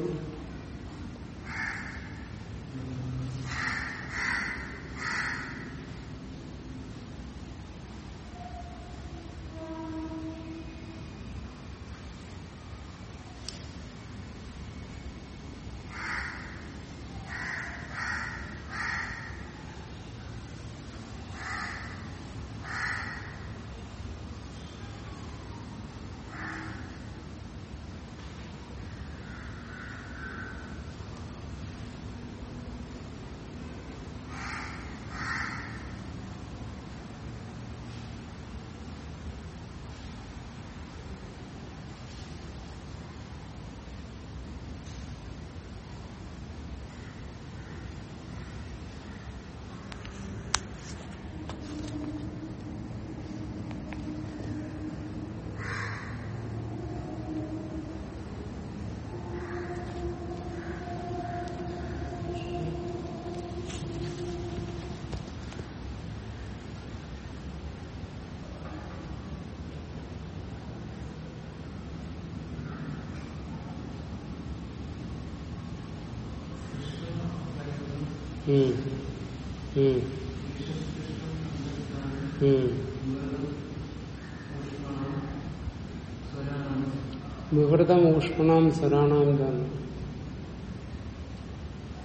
വിവൃതം ഊഷ്മണാം സ്വരാണാം തന്നെ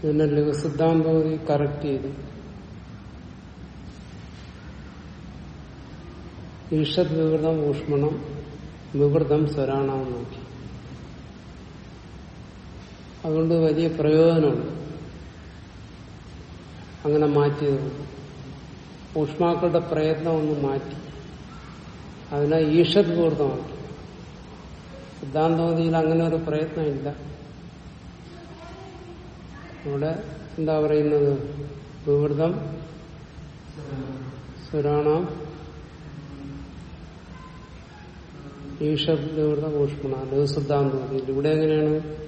ഇതിന്റെ ലഘുസിദ്ധാന്തം കറക്റ്റ് ചെയ്തു. ഈഷത് വിവൃതം ഊഷ്മണം വിവൃതം സ്വരാണാം നോക്കി. അതുകൊണ്ട് വലിയ പ്രയോജനമുണ്ട്. അങ്ങനെ മാറ്റിയത് ഊഷ്മാക്കളുടെ പ്രയത്നം ഒന്ന് മാറ്റി. അതിനെ ഈഷത് പൂർത്തമാക്കി സിദ്ധാന്തവതിയിൽ അങ്ങനെ ഒരു പ്രയത്നമില്ല. ഇവിടെ എന്താ പറയുന്നത്? വിവൃതം. സുരാണാം. ഈഷത് വിവൃതം ഊഷ്മണ ലഘുസിദ്ധാന്തോതിയിൽ ഇവിടെ എങ്ങനെയാണ്?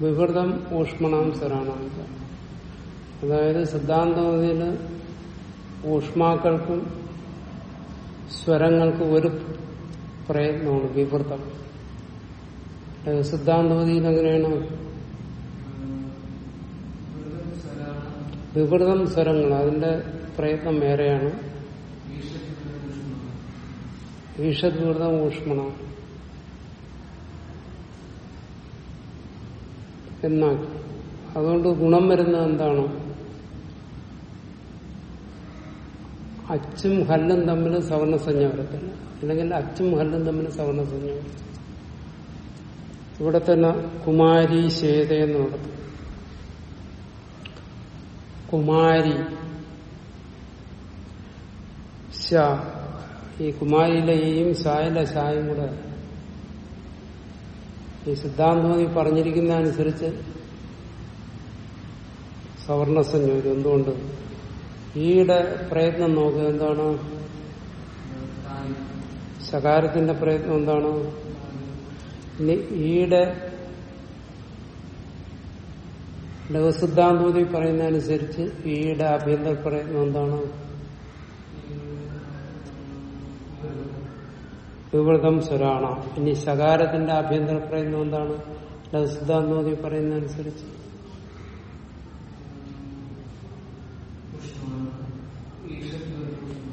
വിവൃതം ഊഷ്മണം സ്വരാണാം അതായത് സിദ്ധാന്തത്തിൽ ഊഷ്മാക്കൾക്കും സ്വരങ്ങൾക്കും ഒരു പ്രയത്നമാണ് വിവൃതം സിദ്ധാന്തവതിയിൽ എങ്ങനെയാണ്? വിവൃതം സ്വരങ്ങൾ അതിന്റെ പ്രയത്നം വേറെയാണ്. ഈഷദ് വിവൃതം ഊഷ്മണം. എന്നാൽ അതുകൊണ്ട് ഗുണം വരുന്നത് എന്താണ്? അച്ചും ഹല്ലും തമ്മിൽ സവർണസഞ്ജ വരത്തില്ല അല്ലെങ്കിൽ അച്ചും ഹല്ലും തമ്മിൽ സവർണസഞ്ജ വരത്തില്ല ഇവിടെ തന്നെ കുമാരി ശേത എന്നുള്ളത് കുമാരി. ശ. ഈ കുമാരിയിലെ ഈയും ഷായിലെ ഷായും കൂടെ ഈ സിദ്ധാന്തം ഈ പറഞ്ഞിരിക്കുന്ന അനുസരിച്ച് സവർണസഞ്ജ എന്തുകൊണ്ട്? ഈയുടെ പ്രയത്നം നോക്കുക എന്താണ്? ശകാരത്തിന്റെ പ്രയത്നം എന്താണ്? ഈയുടെ ലഘുസിദ്ധാന്തൂതി പറയുന്നതനുസരിച്ച് ഈയുടെ ആഭ്യന്തര പ്രയത്നം എന്താണ്? വിവൃതം സ്വരാണ. ഇനി ശകാരത്തിന്റെ ആഭ്യന്തര പ്രയത്നം എന്താണ്? അല്ലാതെ പറയുന്ന അനുസരിച്ച്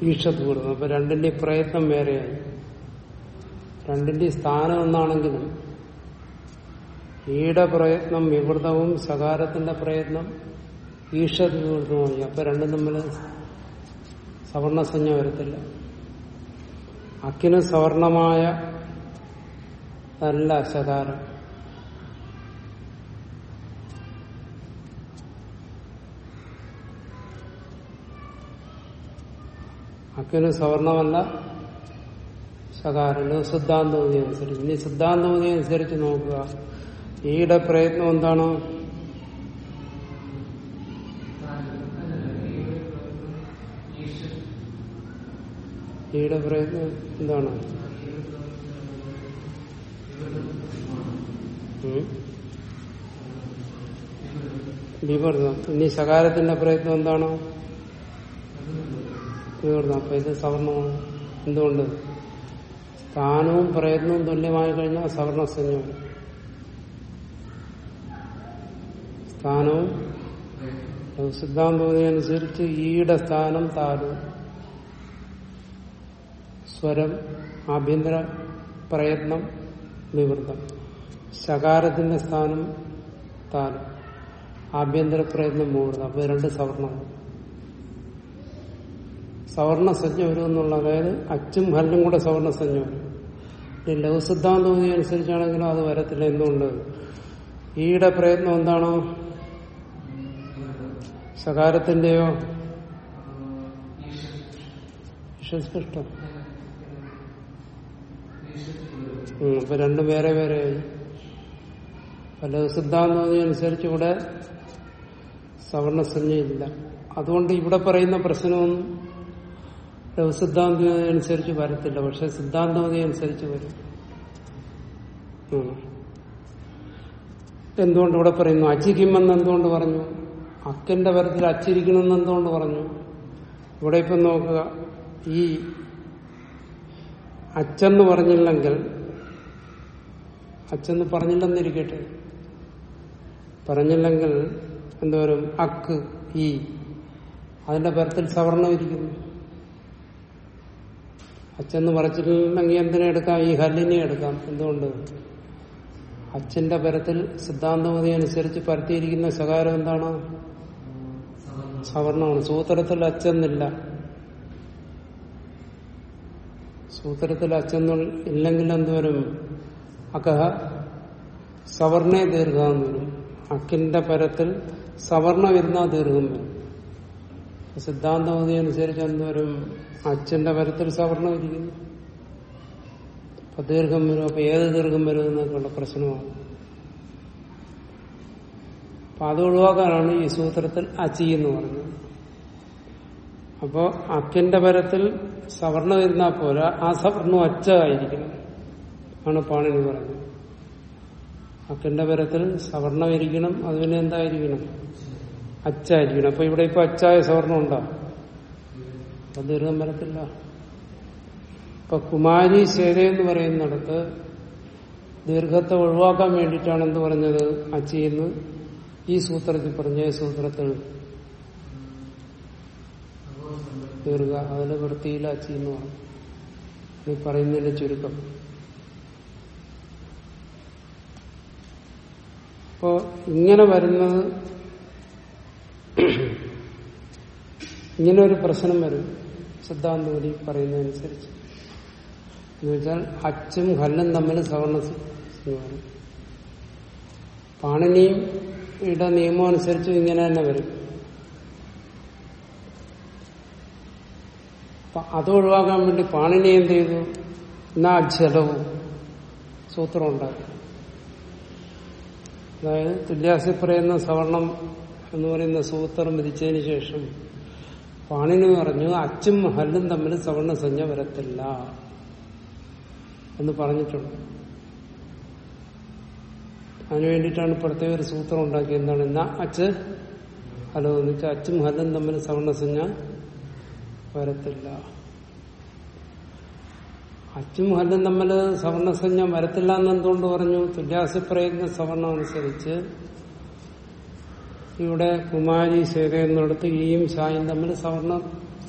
ഈഷത്ത് വിടുന്നു അപ്പൊ രണ്ടിന്റെ പ്രയത്നം വേറെയായി രണ്ടിന്റെ സ്ഥാനം ഒന്നാണെങ്കിലും ഈയുടെ പ്രയത്നം വിവൃതവും സകാരത്തിന്റെ പ്രയത്നം ഈഷത് വിവൃതവുമായി അപ്പൊ രണ്ടും തമ്മിൽ സവർണസഞ്ജ വരത്തില്ല. അക്കിന് സവർണമായ അല്ല ശകാരം അക്കിന് സവർണമല്ല ശകാരം സിദ്ധാന്തോതി അനുസരിച്ച്. ഇനി സിദ്ധാന്തോതി അനുസരിച്ച് നോക്കുക. ഈയുടെ പ്രയത്നം എന്താണ്? ഈയുടെ പറയുന്നത് എന്താണ്? വിവർത്തം ഇനി ശകാരത്തിന്റെ പ്രയത്നം എന്താണ്? വിവർത്തം അപ്പൊ ഇത് സവർണമാണ്. എന്തുകൊണ്ട്? സ്ഥാനവും പ്രയത്നവും തുല്യമായി കഴിഞ്ഞാൽ സവർണ വരും സ്ഥാനവും സിദ്ധാന്തോതി അനുസരിച്ച് ഈയുടെ സ്ഥാനം താലു സ്വരം ആഭ്യന്തര പ്രയത്നം നിവൃത്തം. ശകാരത്തിന്റെ സ്ഥാനം താനം. ആഭ്യന്തര പ്രയത്നം മൂവൃതം അപ്പൊ രണ്ട് സവർണം സവർണസഞ്ജ വരും എന്നുള്ള അതായത് അച്ചും ഹല്ലും കൂടെ സവർണസഞ്ജ വരും. ഈ സിദ്ധാന്തം അനുസരിച്ചാണെങ്കിലും അത് വരത്തില്ല. എന്തുകൊണ്ട്? ഈയുടെ പ്രയത്നം എന്താണോ? സകാരത്തിന്റെയോ സ്പഷ്ടം ഉം, അപ്പൊ രണ്ടും വേറെ വേറെയാണ് പല സിദ്ധാന്തം അനുസരിച്ച് ഇവിടെ സവർണസഞ്ജയില്ല അതുകൊണ്ട് ഇവിടെ പറയുന്ന പ്രശ്നമൊന്നും ലഘുസിദ്ധാന്തം അനുസരിച്ച് വരത്തില്ല. പക്ഷെ സിദ്ധാന്തമതി അനുസരിച്ച് വരും. എന്തുകൊണ്ട് ഇവിടെ പറയുന്നു? അച്ചിക്കുമെന്ന് എന്തുകൊണ്ട് പറഞ്ഞു? അക്കന്റെ പരത്തിൽ അച്ചിരിക്കണമെന്ന് എന്തുകൊണ്ട് പറഞ്ഞു? ഇവിടെ ഇപ്പം നോക്കുക. ഈ അച്ചെന്ന് പറഞ്ഞില്ലെങ്കിൽ അച്ചെന്ന് പറഞ്ഞില്ലെന്നിരിക്കട്ടെ. പറഞ്ഞില്ലെങ്കിൽ എന്തോരം അക്ക് ഈ അതിന്റെ പരത്തിൽ സവർണം ഇരിക്കുന്നു അച്ഛന്ന് പറച്ചിട്ടില്ലെങ്കിൽ എന്തിനെ എടുക്കാം? ഈ ഹല്ലിനെ എടുക്കാം. എന്തുകൊണ്ട്? അച്ഛന്റെ പരത്തിൽ സിദ്ധാന്തമതി അനുസരിച്ച് പരത്തിയിരിക്കുന്ന സ്വകാരം എന്താണ്? സവർണമാണ്. സൂത്രത്തിൽ അച്ഛന്നില്ല. സൂത്രത്തിൽ അച്ഛൻ ഇല്ലെങ്കിൽ എന്തുവരും അക്കഹ സവർണ ദീർഘം വരും അക്കിന്റെ പരത്തിൽ സവർണ വരുന്ന ദീർഘം വരും. സിദ്ധാന്തമതി അനുസരിച്ച് എന്തുവരും അച്ഛന്റെ പരത്തിൽ സവർണം ഇരിക്കുന്നു അപ്പൊ ദീർഘം വരും അപ്പൊ ഏത് ദീർഘം വരും എന്നൊക്കെയുള്ള പ്രശ്നമാണ്. അപ്പൊ അത് ഒഴിവാക്കാനാണ് ഈ സൂത്രത്തിൽ അച്ചി എന്ന് പറഞ്ഞത്. അപ്പോ അക്കിന്റെ പരത്തിൽ സവർണ വരുന്ന പോലെ ആ സവർണം അച്ഛ ആയിരിക്കണം. ആണ് പാണിനി പറഞ്ഞത് അക്കിന്റെ പരത്തിൽ സവർണം ഇരിക്കണം പിന്നെ എന്തായിരിക്കണം? അച്ചായിരിക്കണം. അപ്പൊ ഇവിടെ ഇപ്പൊ അച്ചായ സവർണം ഉണ്ടോ? അപ്പൊ ദീർഘം വരത്തില്ല. ഇപ്പൊ കുമാരി ശേത എന്ന് പറയുന്നിടത്ത് ദീർഘത്തെ ഒഴിവാക്കാൻ വേണ്ടിയിട്ടാണ് എന്ത് പറഞ്ഞത്? അച്ചിന്ന് ഈ സൂത്രത്തിൽ പറഞ്ഞ സൂത്രത്തിൽ. ദീർഘ അതിന് വൃത്തിയിൽ അച്ചി എന്ന് പറഞ്ഞു. പറയുന്നതിന്റെ ചുരുക്കം. അപ്പോ ഇങ്ങനെ വരുന്നത് ഇങ്ങനെ ഒരു പ്രശ്നം വരും. സിദ്ധാന്തപതി പറയുന്നതനുസരിച്ച്. എന്നുവെച്ചാൽ അച്ചും ഹല്ലും തമ്മിൽ സവർണ പാണിനിയും ഇട നിയമം അനുസരിച്ച് ഇങ്ങനെ തന്നെ വരും. അത് ഒഴിവാക്കാൻ വേണ്ടി പാണിനി എന്ത് ചെയ്തു? എന്നാ അച്ഛലവും സൂത്രം ഉണ്ടാക്കി. അതായത് തുല്യാസി പറയുന്ന സവർണം എന്ന് പറയുന്ന സൂത്രം വിധിച്ചതിന് ശേഷം പാണിനി പറഞ്ഞു അച്ചും ഹല്ലും തമ്മിൽ സവർണസഞ്ജ വരത്തില്ല എന്ന് പറഞ്ഞിട്ടുണ്ട്. അതിനു വേണ്ടിയിട്ടാണ് പ്രത്യേക ഒരു സൂത്രം ഉണ്ടാക്കിയത്. എന്താണ്? എന്നാ അച്ച് ഹലോ എന്ന് വെച്ചാൽ അച്ചും ഹല്ലും തമ്മിൽ സവർണസഞ്ജ വരത്തില്ല. അച്ചും ഹല്ലും തമ്മിൽ സവർണസഞ്ജ വരത്തില്ല എന്ന് എന്തുകൊണ്ട് പറഞ്ഞു? തുല്യാസി പ്രയത്ന സവർണം അനുസരിച്ച് ഇവിടെ കുമാരി ശേഖ ഈയും ഷായും തമ്മിൽ സവർണ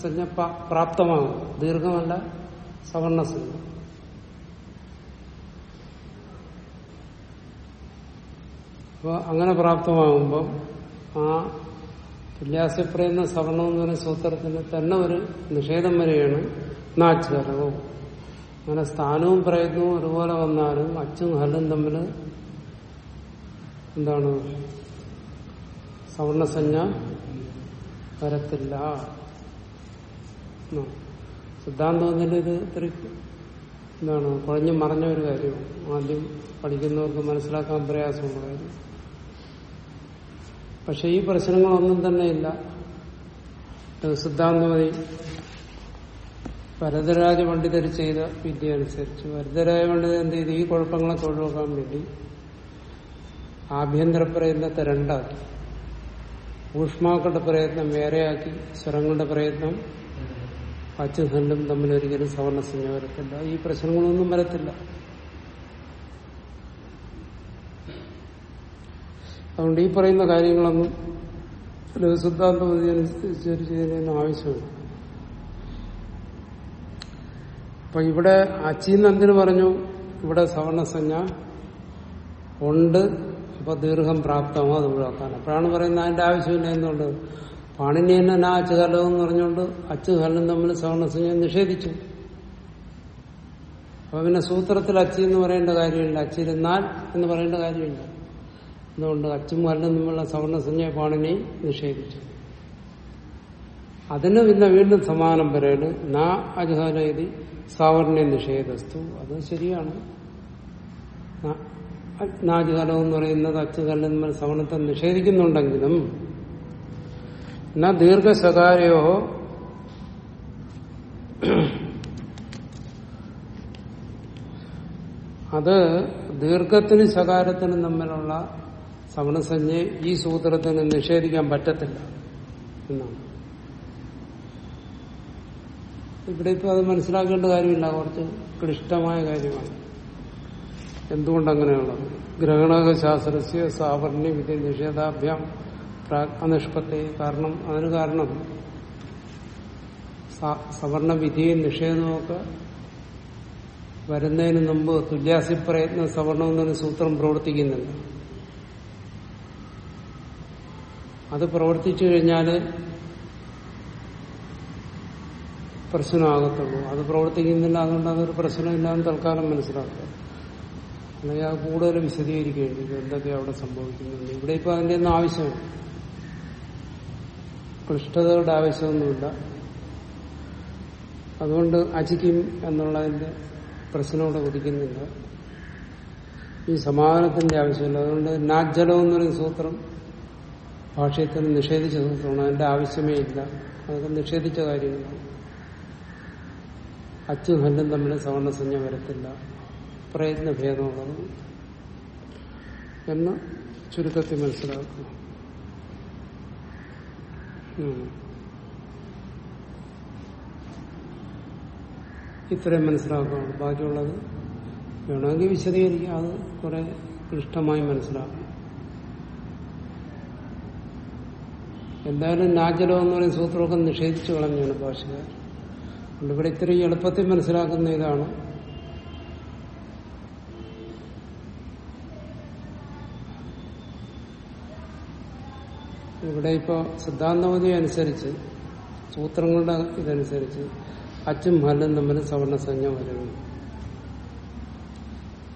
സഞ്ജ പ്രാപ്തമാകും ദീർഘമല്ല സവർണസഞ്ജ അപ്പോൾ അങ്ങനെ പ്രാപ്തമാകുമ്പം ആ തുല്യാസ്യപ്രയുന്ന സവർണം എന്ന് പറയുന്ന സൂത്രത്തിന് തന്നെ ഒരു നിഷേധം വരികയാണ് നാച്ചുകരവും അങ്ങനെ സ്ഥാനവും പ്രയത്നവും ഒരുപോലെ വന്നാലും അച്ചും ഹല്ലും തമ്മിൽ എന്താണ്? സവർണസഞ്ജ വരത്തില്ല. സിദ്ധാന്തത്തിന്റെ ഇത് ഇത്ര എന്താണ്? കുഴഞ്ഞു മറഞ്ഞ ഒരു കാര്യമാണ് ആദ്യം പഠിക്കുന്നവർക്ക് മനസ്സിലാക്കാൻ പ്രയാസമുള്ള കാര്യം. പക്ഷെ ഈ പ്രശ്നങ്ങളൊന്നും തന്നെ ഇല്ല. സിദ്ധാന്തമതി ഭരതരാജ പണ്ഡിതർ ചെയ്ത വിദ്യ അനുസരിച്ച് ഭരതരാജ പണ്ഡിതർ എന്ത് ചെയ്തു? ഈ കുഴപ്പങ്ങളെ ഒഴിവാക്കാൻ വേണ്ടി ആഭ്യന്തര പ്രയത്നത്തെ രണ്ടാക്കി. ഊഷ്മാക്കളുടെ പ്രയത്നം വേറെയാക്കി സ്വരങ്ങളുടെ പ്രയത്നം അച്ചുഹല്ലും തമ്മിൽ ഒരിക്കലും സവർണസഞ്ജ വരത്തില്ല ഈ പ്രശ്നങ്ങളൊന്നും വരത്തില്ല. അതുകൊണ്ട് ഈ പറയുന്ന കാര്യങ്ങളൊന്നും സിദ്ധാന്തപതി അനുസരിച്ച് ആവശ്യമില്ല. അപ്പൊ ഇവിടെ അച്ചീന്ന് എന്തിനു പറഞ്ഞു ഇവിടെ സവർണസഞ്ജ ഉണ്ട് അപ്പൊ ദീർഘം പ്രാപ്തമോ അത് ഒഴിവാക്കാൻ അപ്പോഴാണ് പറയുന്നത് അതിന്റെ ആവശ്യമില്ല എന്തുകൊണ്ട് പാണിനി തന്നെ നാ അച്ചുകലം എന്ന് പറഞ്ഞുകൊണ്ട് അച്ചുകാലം തമ്മിൽ സവർണസഞ്ജ നിഷേധിച്ചു. അപ്പൊ പിന്നെ സൂത്രത്തിൽ അച്ചി എന്ന് പറയേണ്ട കാര്യമില്ല. അച്ചിരുന്നാൽ എന്ന് പറയേണ്ട കാര്യമില്ല. അതുകൊണ്ട് അച്ചും കല്ലും തമ്മിലുള്ള സവർണസഞ്ജയ പാണിനി നിഷേധിച്ചു. അതിന് പിന്നെ വീണ്ടും സമാനം പറയാണ് നാ അജഹലതി സാവർണ്യ നിഷേധസ്തു. അത് ശരിയാണ്. നാജുകലം എന്ന് പറയുന്നത് തമ്മിൽ സവർണത്തെ നിഷേധിക്കുന്നുണ്ടെങ്കിലും എന്നാ ദീർഘസകാരയോ അത് ദീർഘത്തിനും ശകാരത്തിനും തമ്മിലുള്ള സവർണസഞ്ജയെ ഈ സൂത്രത്തിന് നിഷേധിക്കാൻ പറ്റത്തില്ല എന്നാണ്. ഇവിടെ ഇപ്പൊ അത് മനസ്സിലാക്കേണ്ട കാര്യമില്ല. കുറച്ച് ക്ലിഷ്ടമായ കാര്യമാണ്. എന്തുകൊണ്ടങ്ങനെയുള്ളത് ഗ്രഹണക ശാസ്ത്രസ്യ സാവർണ്യ വിധി നിഷേധാഭ്യാം അനിഷ്പത്തെ. കാരണം അതിന് കാരണം സവർണ വിധിയും നിഷേധമൊക്കെ വരുന്നതിന് മുമ്പ് തുല്യാസി പ്രയത്ന സവർണം എന്നൊരു സൂത്രം പ്രവർത്തിക്കുന്നില്ല അത് പ്രവർത്തിച്ചു കഴിഞ്ഞാൽ പ്രശ്നമാകത്തുള്ളൂ. അത് പ്രവർത്തിക്കുന്നില്ല അതുകൊണ്ട് അതൊരു പ്രശ്നമില്ലാന്ന് തൽക്കാലം മനസ്സിലാക്കുക. അല്ലെങ്കിൽ അത് കൂടുതൽ വിശദീകരിക്കേണ്ടി. എന്തൊക്കെ അവിടെ സംഭവിക്കുന്നുണ്ട്. ഇവിടെ ഇപ്പൊ അതിന്റെ ഒന്നും ആവശ്യമില്ല. ക്ലിഷ്ടതയുടെ ആവശ്യമൊന്നുമില്ല. അതുകൊണ്ട് അജിക്കും എന്നുള്ളതിന്റെ പ്രശ്നം ഇവിടെ ഉദിക്കുന്നില്ല. ഈ സമാധാനത്തിന്റെ ആവശ്യമില്ല. അതുകൊണ്ട് നാജ്ജലം എന്നൊരു സൂത്രം ഭാഷയത്തിന് നിഷേധിച്ച സൂത്രമാണ്. അതിന്റെ ആവശ്യമേ ഇല്ല. അതൊക്കെ നിഷേധിച്ച കാര്യങ്ങളാണ്. അച്ചും ഹല്ലും തമ്മിൽ സവർണസഞ്ജ വരത്തില്ല. പ്രയത്ന ഭേദമുള്ളത് എന്ന് ചുരുക്കത്തിൽ മനസ്സിലാക്കുക. ഇത്രയും മനസ്സിലാക്കുകയാണ് ബാക്കിയുള്ളത് വേണമെങ്കിൽ വിശദീകരിക്കുക അത് കുറെ ക്ലിഷ്ടമായി മനസ്സിലാക്കണം. എന്തായാലും നാജലം എന്ന് പറയുന്ന സൂത്രമൊക്കെ നിഷേധിച്ചു കളഞ്ഞാണ് അതുകൊണ്ട് ഇവിടെ ഇത്രയും എളുപ്പത്തിൽ മനസ്സിലാക്കുന്ന ഇതാണ്. ഇവിടെ ഇപ്പോ സിദ്ധാന്തവതി അനുസരിച്ച് സൂത്രങ്ങളുടെ ഇതനുസരിച്ച് അച്ചും ഹല്ലും തമ്മിൽ സവർണസഞ്ജ വരുന്നു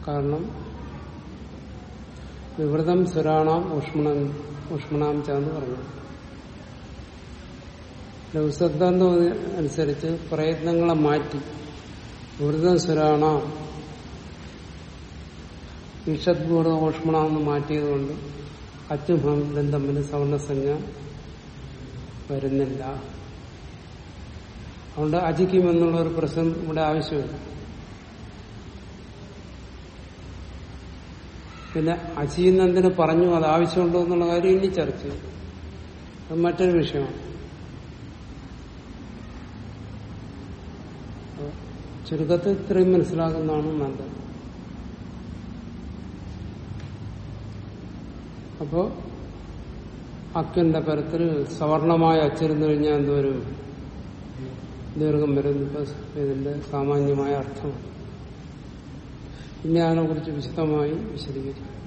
കാരണം വിവൃതം സുരാണാം ഊഷ്മണം ഊഷ്മണാം ചാന്ന് പറഞ്ഞു ലഘുസിദ്ധാന്തം അനുസരിച്ച് പ്രയത്നങ്ങളെ മാറ്റി. വിവൃതം സുരാണാം ഈഷദ്പൂർവ എന്ന് മാറ്റിയതുകൊണ്ട് ഹല്ലും തമ്മിൽ സവർണസംഖ്യ വരുന്നില്ല. അതുകൊണ്ട് അജിക്കും എന്നുള്ള ഒരു പ്രശ്നം ഇവിടെ ആവശ്യമില്ല. പിന്നെ അചീന്നന്തിന് പറഞ്ഞു? അത് ആവശ്യമുണ്ടോ എന്നുള്ള കാര്യം ഇനി ചർച്ച ചെയ്യും. അത് മറ്റൊരു വിഷയമാണ്. ചുരുക്കത്തിൽ ഇത്രയും മനസ്സിലാക്കുന്നതാണ് നല്ലത്. അപ്പോ അക്കിന്റെ പരത്തിൽ സവർണമായി അച്ചിരുന്നു കഴിഞ്ഞാൽ എന്തോരും ദീർഘം വരും. ഇതിന്റെ സാമാന്യമായ അർത്ഥം. ഇനി അതിനെ കുറിച്ച് വിശദമായി വിശദീകരിക്കും.